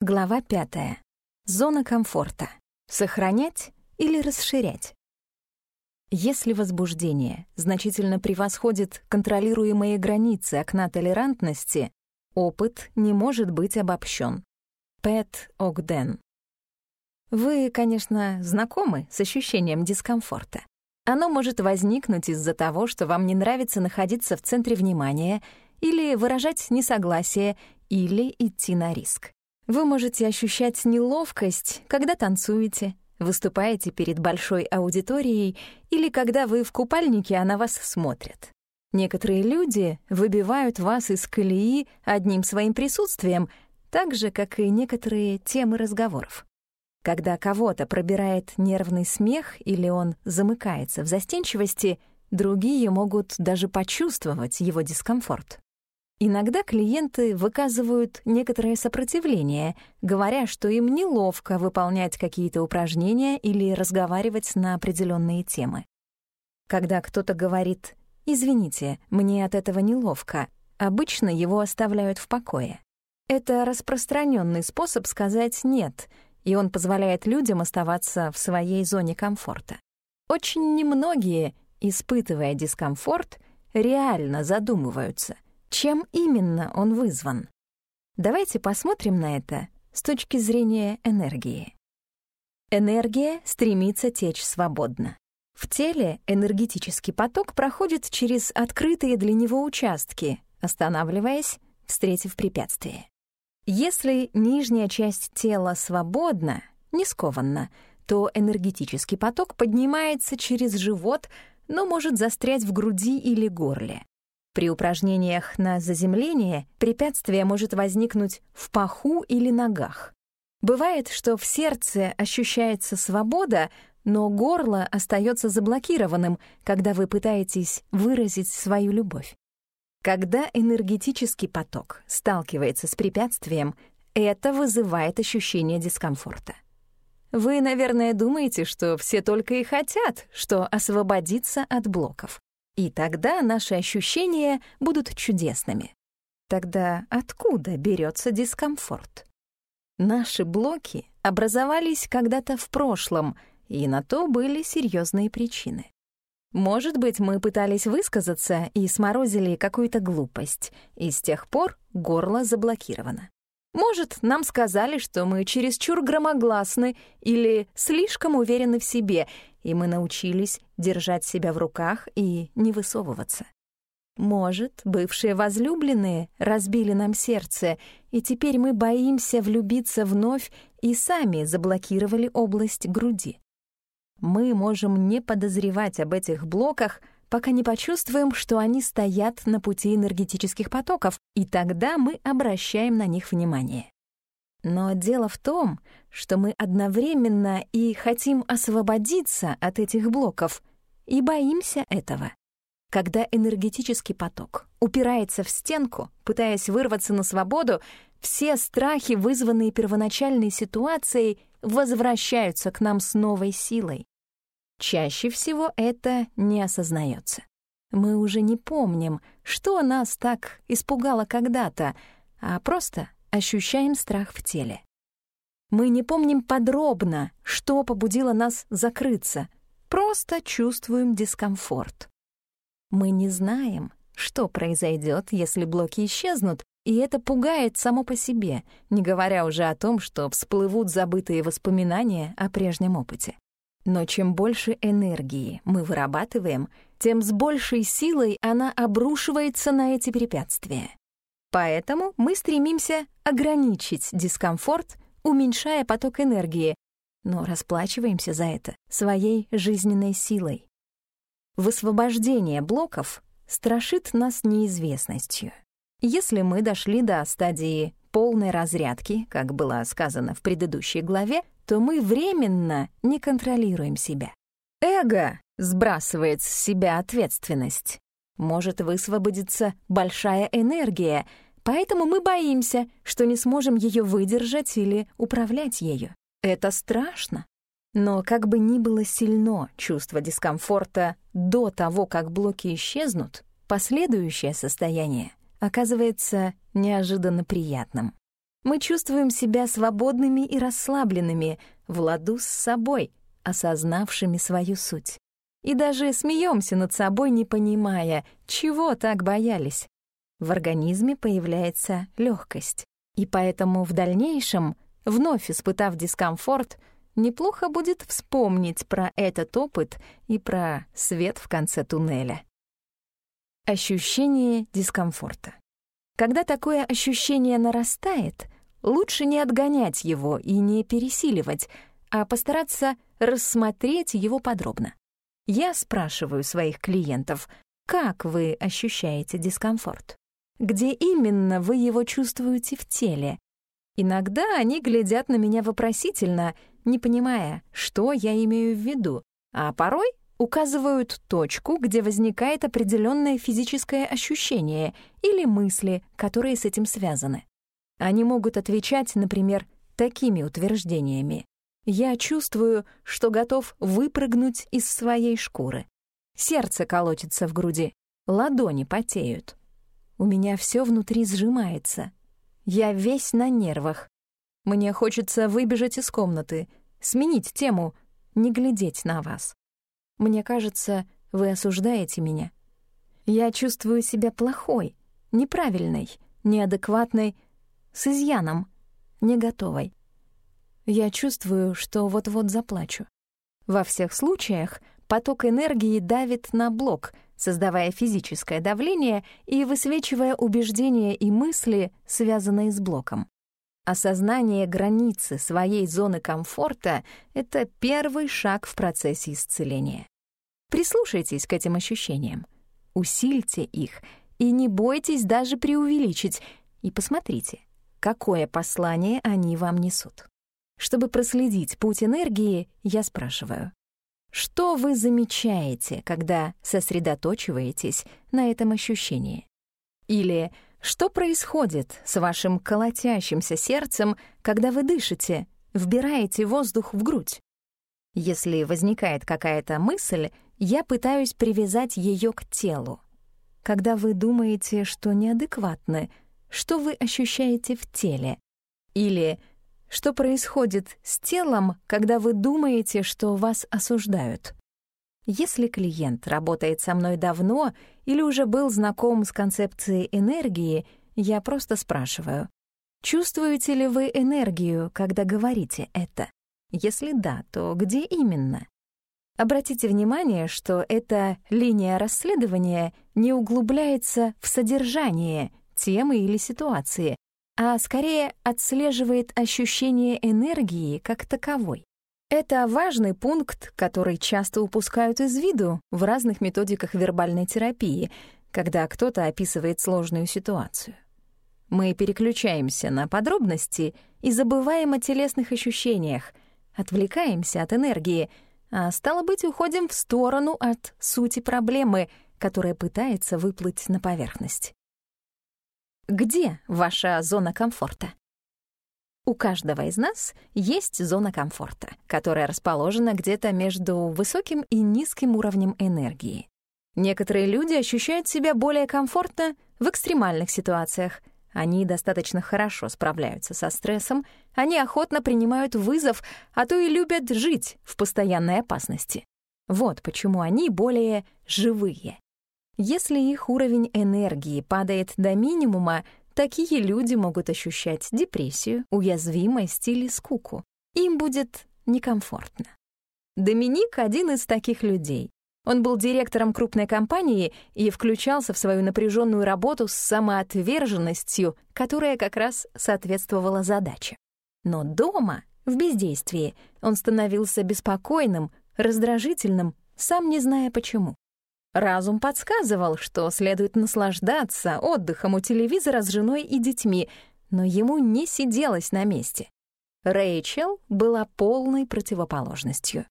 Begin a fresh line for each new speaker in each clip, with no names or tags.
Глава пятая. Зона комфорта. Сохранять или расширять? Если возбуждение значительно превосходит контролируемые границы окна толерантности, опыт не может быть обобщен. Пэт Огден. Вы, конечно, знакомы с ощущением дискомфорта. Оно может возникнуть из-за того, что вам не нравится находиться в центре внимания или выражать несогласие, или идти на риск. Вы можете ощущать неловкость, когда танцуете, выступаете перед большой аудиторией или когда вы в купальнике, а на вас смотрят. Некоторые люди выбивают вас из колеи одним своим присутствием, так же, как и некоторые темы разговоров. Когда кого-то пробирает нервный смех или он замыкается в застенчивости, другие могут даже почувствовать его дискомфорт. Иногда клиенты выказывают некоторое сопротивление, говоря, что им неловко выполнять какие-то упражнения или разговаривать на определенные темы. Когда кто-то говорит «Извините, мне от этого неловко», обычно его оставляют в покое. Это распространенный способ сказать «нет», и он позволяет людям оставаться в своей зоне комфорта. Очень немногие, испытывая дискомфорт, реально задумываются, чем именно он вызван. Давайте посмотрим на это с точки зрения энергии. Энергия стремится течь свободно. В теле энергетический поток проходит через открытые для него участки, останавливаясь, встретив препятствие. Если нижняя часть тела свободна, не скованна, то энергетический поток поднимается через живот, но может застрять в груди или горле. При упражнениях на заземление препятствие может возникнуть в паху или ногах. Бывает, что в сердце ощущается свобода, но горло остается заблокированным, когда вы пытаетесь выразить свою любовь. Когда энергетический поток сталкивается с препятствием, это вызывает ощущение дискомфорта. Вы, наверное, думаете, что все только и хотят, что освободиться от блоков. И тогда наши ощущения будут чудесными. Тогда откуда берется дискомфорт? Наши блоки образовались когда-то в прошлом, и на то были серьезные причины. Может быть, мы пытались высказаться и сморозили какую-то глупость, и с тех пор горло заблокировано. Может, нам сказали, что мы чересчур громогласны или слишком уверены в себе, и мы научились держать себя в руках и не высовываться. Может, бывшие возлюбленные разбили нам сердце, и теперь мы боимся влюбиться вновь и сами заблокировали область груди мы можем не подозревать об этих блоках, пока не почувствуем, что они стоят на пути энергетических потоков, и тогда мы обращаем на них внимание. Но дело в том, что мы одновременно и хотим освободиться от этих блоков, и боимся этого. Когда энергетический поток упирается в стенку, пытаясь вырваться на свободу, все страхи, вызванные первоначальной ситуацией, возвращаются к нам с новой силой. Чаще всего это не осознается. Мы уже не помним, что нас так испугало когда-то, а просто ощущаем страх в теле. Мы не помним подробно, что побудило нас закрыться, просто чувствуем дискомфорт. Мы не знаем, что произойдет, если блоки исчезнут, и это пугает само по себе, не говоря уже о том, что всплывут забытые воспоминания о прежнем опыте. Но чем больше энергии мы вырабатываем, тем с большей силой она обрушивается на эти препятствия. Поэтому мы стремимся ограничить дискомфорт, уменьшая поток энергии, но расплачиваемся за это своей жизненной силой. Высвобождение блоков страшит нас неизвестностью. Если мы дошли до стадии полной разрядки, как было сказано в предыдущей главе, то мы временно не контролируем себя. Эго сбрасывает с себя ответственность. Может высвободиться большая энергия, поэтому мы боимся, что не сможем ее выдержать или управлять ею. Это страшно. Но как бы ни было сильно чувство дискомфорта до того, как блоки исчезнут, последующее состояние оказывается неожиданно приятным. Мы чувствуем себя свободными и расслабленными, в ладу с собой, осознавшими свою суть. И даже смеемся над собой, не понимая, чего так боялись. В организме появляется легкость. И поэтому в дальнейшем, вновь испытав дискомфорт, неплохо будет вспомнить про этот опыт и про свет в конце туннеля. Ощущение дискомфорта. Когда такое ощущение нарастает, лучше не отгонять его и не пересиливать, а постараться рассмотреть его подробно. Я спрашиваю своих клиентов, как вы ощущаете дискомфорт? Где именно вы его чувствуете в теле? Иногда они глядят на меня вопросительно, не понимая, что я имею в виду, а порой указывают точку, где возникает определенное физическое ощущение или мысли, которые с этим связаны. Они могут отвечать, например, такими утверждениями. «Я чувствую, что готов выпрыгнуть из своей шкуры. Сердце колотится в груди, ладони потеют. У меня все внутри сжимается. Я весь на нервах. Мне хочется выбежать из комнаты, сменить тему, не глядеть на вас. Мне кажется, вы осуждаете меня. Я чувствую себя плохой, неправильной, неадекватной, с изъяном, не готовой. Я чувствую, что вот-вот заплачу. Во всех случаях поток энергии давит на блок — создавая физическое давление и высвечивая убеждения и мысли, связанные с блоком. Осознание границы своей зоны комфорта — это первый шаг в процессе исцеления. Прислушайтесь к этим ощущениям, усильте их и не бойтесь даже преувеличить, и посмотрите, какое послание они вам несут. Чтобы проследить путь энергии, я спрашиваю, что вы замечаете, когда сосредоточиваетесь на этом ощущении? Или что происходит с вашим колотящимся сердцем, когда вы дышите, вбираете воздух в грудь? Если возникает какая-то мысль, я пытаюсь привязать ее к телу. Когда вы думаете, что неадекватны, что вы ощущаете в теле? Или что происходит с телом, когда вы думаете, что вас осуждают? Если клиент работает со мной давно или уже был знаком с концепцией энергии, я просто спрашиваю, чувствуете ли вы энергию, когда говорите это? Если да, то где именно? Обратите внимание, что эта линия расследования не углубляется в содержание темы или ситуации, а скорее отслеживает ощущение энергии как таковой. Это важный пункт, который часто упускают из виду в разных методиках вербальной терапии, когда кто-то описывает сложную ситуацию. Мы переключаемся на подробности и забываем о телесных ощущениях, отвлекаемся от энергии, а стало быть, уходим в сторону от сути проблемы, которая пытается выплыть на поверхность. Где ваша зона комфорта? У каждого из нас есть зона комфорта, которая расположена где-то между высоким и низким уровнем энергии. Некоторые люди ощущают себя более комфортно в экстремальных ситуациях. Они достаточно хорошо справляются со стрессом, они охотно принимают вызов, а то и любят жить в постоянной опасности. Вот почему они более живые. Если их уровень энергии падает до минимума, такие люди могут ощущать депрессию, уязвимость или скуку. Им будет некомфортно. Доминик — один из таких людей. Он был директором крупной компании и включался в свою напряженную работу с самоотверженностью, которая как раз соответствовала задаче. Но дома, в бездействии, он становился беспокойным, раздражительным, сам не зная почему. Разум подсказывал, что следует наслаждаться отдыхом у телевизора с женой и детьми, но ему не сиделось на месте. Рэйчел была полной противоположностью.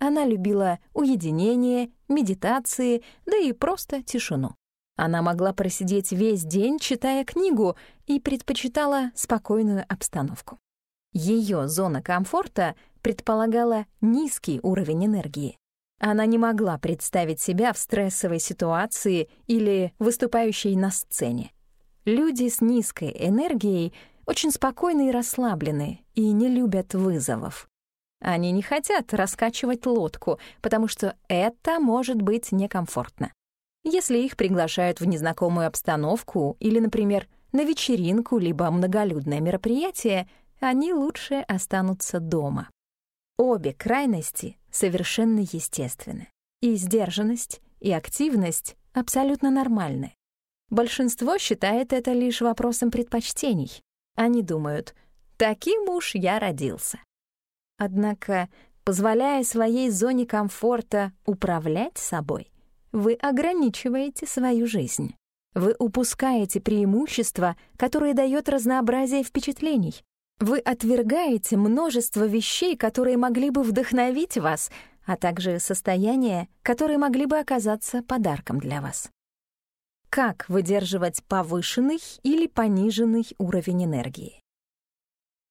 Она любила уединение, медитации, да и просто тишину. Она могла просидеть весь день, читая книгу, и предпочитала спокойную обстановку. Ее зона комфорта предполагала низкий уровень энергии. Она не могла представить себя в стрессовой ситуации или выступающей на сцене. Люди с низкой энергией очень спокойны и расслаблены и не любят вызовов. Они не хотят раскачивать лодку, потому что это может быть некомфортно. Если их приглашают в незнакомую обстановку или, например, на вечеринку либо многолюдное мероприятие, они лучше останутся дома. Обе крайности совершенно естественны. И сдержанность, и активность абсолютно нормальны. Большинство считает это лишь вопросом предпочтений. Они думают, таким уж я родился. Однако, позволяя своей зоне комфорта управлять собой, вы ограничиваете свою жизнь. Вы упускаете преимущества, которые дает разнообразие впечатлений. Вы отвергаете множество вещей, которые могли бы вдохновить вас, а также состояния, которые могли бы оказаться подарком для вас. Как выдерживать повышенный или пониженный уровень энергии?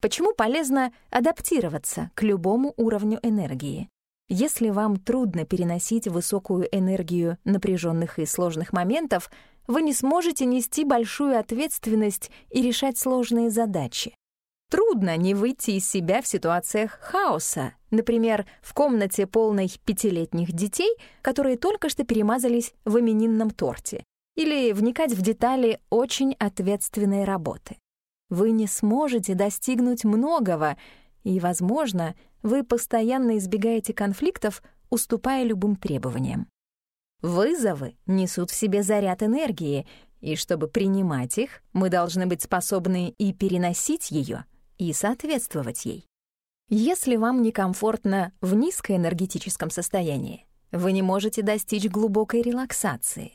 Почему полезно адаптироваться к любому уровню энергии? Если вам трудно переносить высокую энергию напряженных и сложных моментов, вы не сможете нести большую ответственность и решать сложные задачи. Трудно не выйти из себя в ситуациях хаоса, например, в комнате полной пятилетних детей, которые только что перемазались в именинном торте, или вникать в детали очень ответственной работы. Вы не сможете достигнуть многого, и, возможно, вы постоянно избегаете конфликтов, уступая любым требованиям. Вызовы несут в себе заряд энергии, и чтобы принимать их, мы должны быть способны и переносить ее, и соответствовать ей. Если вам некомфортно в низкоэнергетическом состоянии, вы не можете достичь глубокой релаксации.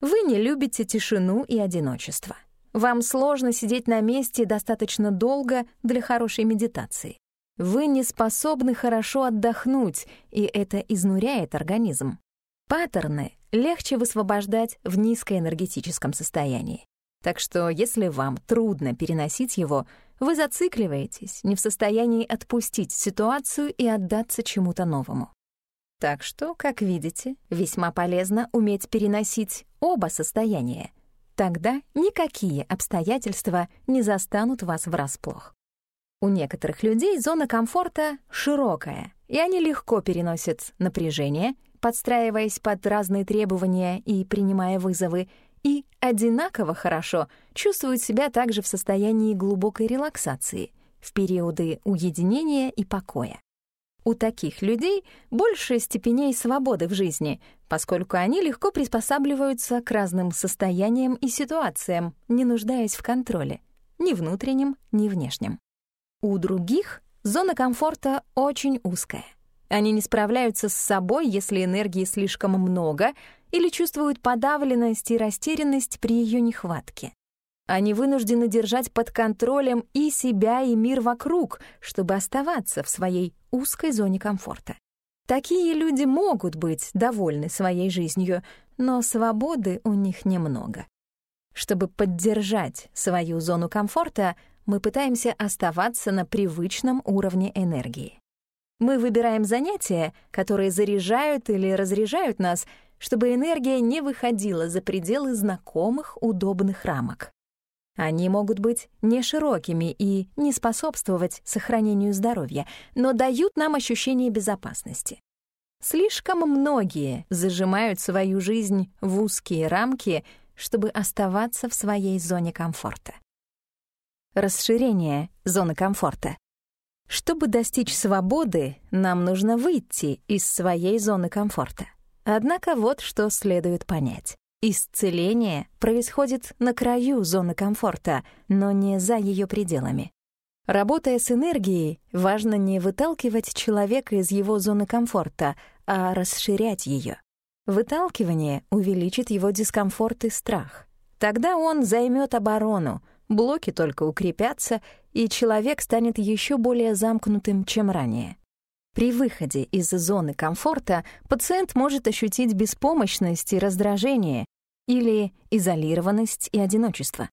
Вы не любите тишину и одиночество — вам сложно сидеть на месте достаточно долго для хорошей медитации. Вы не способны хорошо отдохнуть, и это изнуряет организм. Паттерны легче высвобождать в низкоэнергетическом состоянии. Так что если вам трудно переносить его, вы зацикливаетесь, не в состоянии отпустить ситуацию и отдаться чему-то новому. Так что, как видите, весьма полезно уметь переносить оба состояния — Тогда никакие обстоятельства не застанут вас врасплох. У некоторых людей зона комфорта широкая, и они легко переносят напряжение, подстраиваясь под разные требования и принимая вызовы, и одинаково хорошо чувствуют себя также в состоянии глубокой релаксации, в периоды уединения и покоя. У таких людей больше степеней свободы в жизни, поскольку они легко приспосабливаются к разным состояниям и ситуациям, не нуждаясь в контроле, ни внутреннем, ни внешнем. У других зона комфорта очень узкая. Они не справляются с собой, если энергии слишком много, или чувствуют подавленность и растерянность при ее нехватке. Они вынуждены держать под контролем и себя, и мир вокруг, чтобы оставаться в своей узкой зоне комфорта. Такие люди могут быть довольны своей жизнью, но свободы у них немного. Чтобы поддержать свою зону комфорта, мы пытаемся оставаться на привычном уровне энергии. Мы выбираем занятия, которые заряжают или разряжают нас, чтобы энергия не выходила за пределы знакомых удобных рамок. Они могут быть не широкими и не способствовать сохранению здоровья, но дают нам ощущение безопасности. Слишком многие зажимают свою жизнь в узкие рамки, чтобы оставаться в своей зоне комфорта. Расширение зоны комфорта. Чтобы достичь свободы, нам нужно выйти из своей зоны комфорта. Однако вот что следует понять. Исцеление происходит на краю зоны комфорта, но не за ее пределами. Работая с энергией, важно не выталкивать человека из его зоны комфорта, а расширять ее. Выталкивание увеличит его дискомфорт и страх. Тогда он займет оборону, блоки только укрепятся, и человек станет еще более замкнутым, чем ранее. При выходе из зоны комфорта пациент может ощутить беспомощность и раздражение или изолированность и одиночество.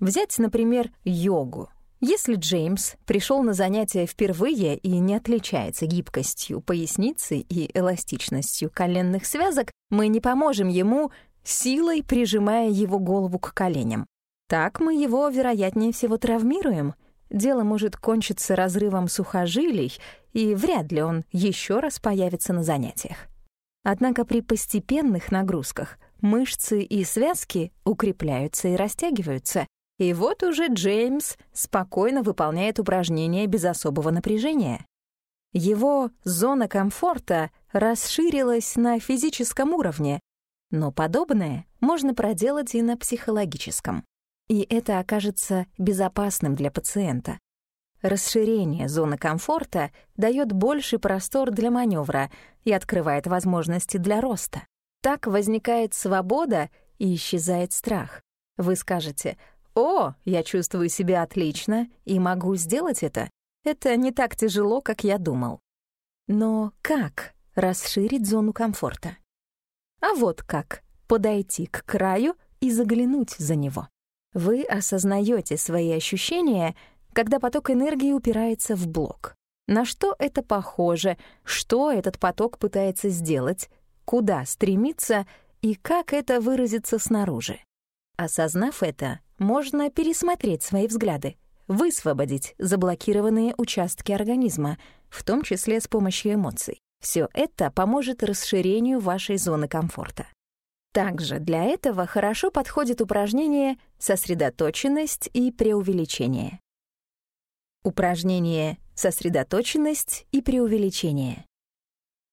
Взять, например, йогу. Если Джеймс пришел на занятия впервые и не отличается гибкостью поясницы и эластичностью коленных связок, мы не поможем ему силой прижимая его голову к коленям. Так мы его, вероятнее всего, травмируем. Дело может кончиться разрывом сухожилий, и вряд ли он еще раз появится на занятиях. Однако при постепенных нагрузках мышцы и связки укрепляются и растягиваются, и вот уже Джеймс спокойно выполняет упражнения без особого напряжения. Его зона комфорта расширилась на физическом уровне, но подобное можно проделать и на психологическом. И это окажется безопасным для пациента. Расширение зоны комфорта дает больший простор для маневра и открывает возможности для роста. Так возникает свобода и исчезает страх. Вы скажете «О, я чувствую себя отлично и могу сделать это. Это не так тяжело, как я думал». Но как расширить зону комфорта? А вот как подойти к краю и заглянуть за него. Вы осознаете свои ощущения, когда поток энергии упирается в блок. На что это похоже, что этот поток пытается сделать, куда стремиться и как это выразится снаружи. Осознав это, можно пересмотреть свои взгляды, высвободить заблокированные участки организма, в том числе с помощью эмоций. Все это поможет расширению вашей зоны комфорта. Также для этого хорошо подходит упражнение «сосредоточенность и преувеличение». Упражнение «сосредоточенность и преувеличение».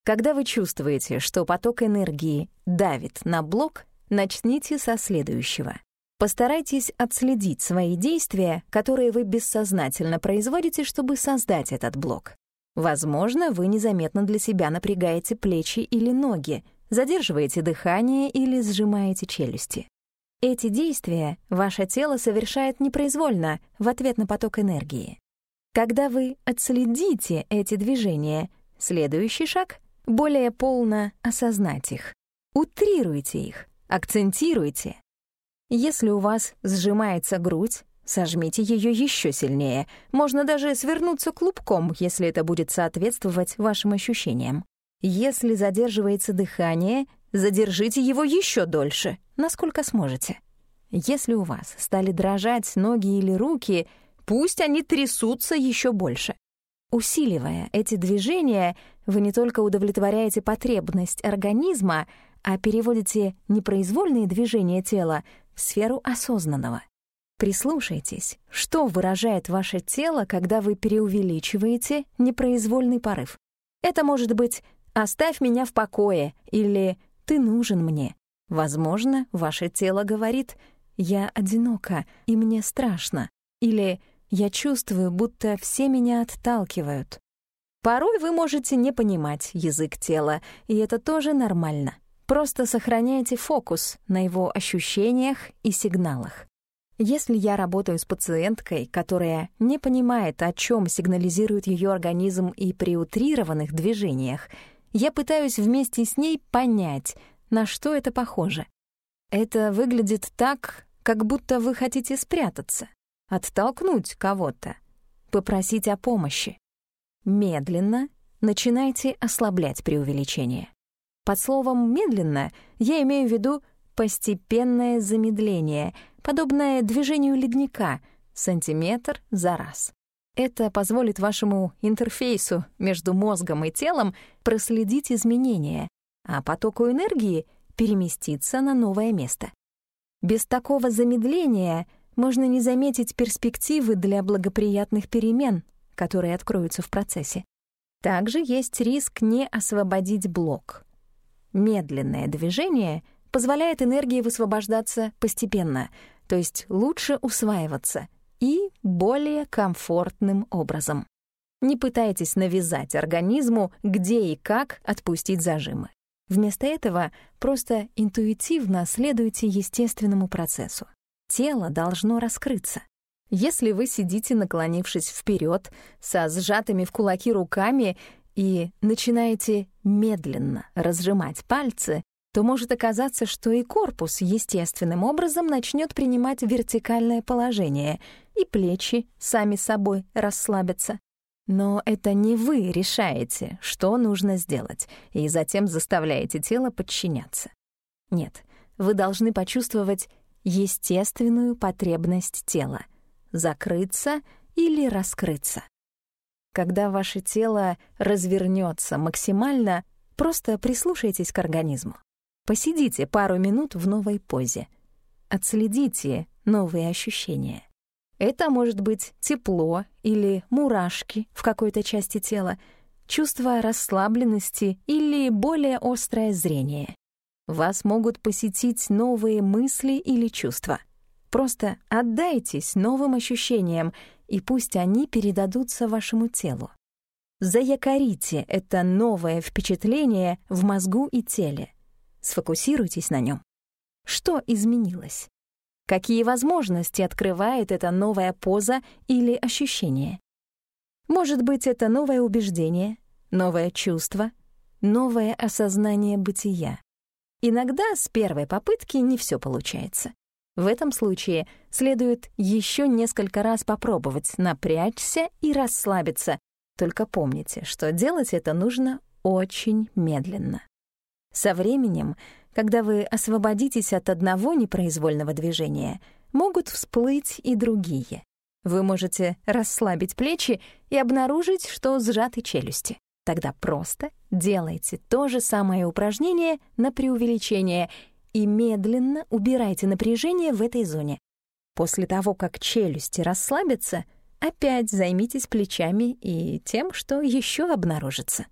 Когда вы чувствуете, что поток энергии давит на блок, начните со следующего. Постарайтесь отследить свои действия, которые вы бессознательно производите, чтобы создать этот блок. Возможно, вы незаметно для себя напрягаете плечи или ноги, задерживаете дыхание или сжимаете челюсти. Эти действия ваше тело совершает непроизвольно в ответ на поток энергии. Когда вы отследите эти движения, следующий шаг — более полно осознать их. Утрируйте их, акцентируйте, если у вас сжимается грудь, сожмите ее еще сильнее. Можно даже свернуться клубком, если это будет соответствовать вашим ощущениям. Если задерживается дыхание, задержите его еще дольше, насколько сможете. Если у вас стали дрожать ноги или руки, пусть они трясутся еще больше. Усиливая эти движения, вы не только удовлетворяете потребность организма, а переводите непроизвольные движения тела в сферу осознанного. Прислушайтесь, что выражает ваше тело, когда вы преувеличиваете непроизвольный порыв. Это может быть «оставь меня в покое» или «ты нужен мне». Возможно, ваше тело говорит «я одинока и мне страшно» или «я чувствую, будто все меня отталкивают». Порой вы можете не понимать язык тела, и это тоже нормально. Просто сохраняйте фокус на его ощущениях и сигналах. Если я работаю с пациенткой, которая не понимает, о чем сигнализирует ее организм и при утрированных движениях, я пытаюсь вместе с ней понять, на что это похоже. Это выглядит так, как будто вы хотите спрятаться, оттолкнуть кого-то, попросить о помощи. Медленно начинайте ослаблять преувеличение. Под словом «медленно» я имею в виду постепенное замедление, подобное движению ледника, сантиметр за раз. Это позволит вашему интерфейсу между мозгом и телом проследить изменения, а потоку энергии переместиться на новое место. Без такого замедления можно не заметить перспективы для благоприятных перемен, которые откроются в процессе. Также есть риск не освободить блок — Медленное движение позволяет энергии высвобождаться постепенно, то есть лучше усваиваться и более комфортным образом. Не пытайтесь навязать организму, где и как отпустить зажимы. Вместо этого просто интуитивно следуйте естественному процессу. Тело должно раскрыться. Если вы сидите, наклонившись вперед, со сжатыми в кулаки руками и начинаете медленно разжимать пальцы, то может оказаться, что и корпус естественным образом начнет принимать вертикальное положение, и плечи сами собой расслабятся. Но это не вы решаете, что нужно сделать, и затем заставляете тело подчиняться. Нет, вы должны почувствовать естественную потребность тела — закрыться или раскрыться. Когда ваше тело развернется максимально, просто прислушайтесь к организму. Посидите пару минут в новой позе. Отследите новые ощущения. Это может быть тепло или мурашки в какой-то части тела, чувство расслабленности или более острое зрение. Вас могут посетить новые мысли или чувства. Просто отдайтесь новым ощущениям, и пусть они передадутся вашему телу. Заякорите это новое впечатление в мозгу и теле. Сфокусируйтесь на нем. Что изменилось? Какие возможности открывает эта новая поза или ощущение? Может быть, это новое убеждение, новое чувство, новое осознание бытия. Иногда с первой попытки не все получается. В этом случае следует еще несколько раз попробовать напрячься и расслабиться. Только помните, что делать это нужно очень медленно. Со временем, когда вы освободитесь от одного непроизвольного движения, могут всплыть и другие. Вы можете расслабить плечи и обнаружить, что сжаты челюсти. Тогда просто делайте то же самое упражнение на преувеличение и медленно убирайте напряжение в этой зоне. После того, как челюсти расслабятся, опять займитесь плечами и тем, что еще обнаружится.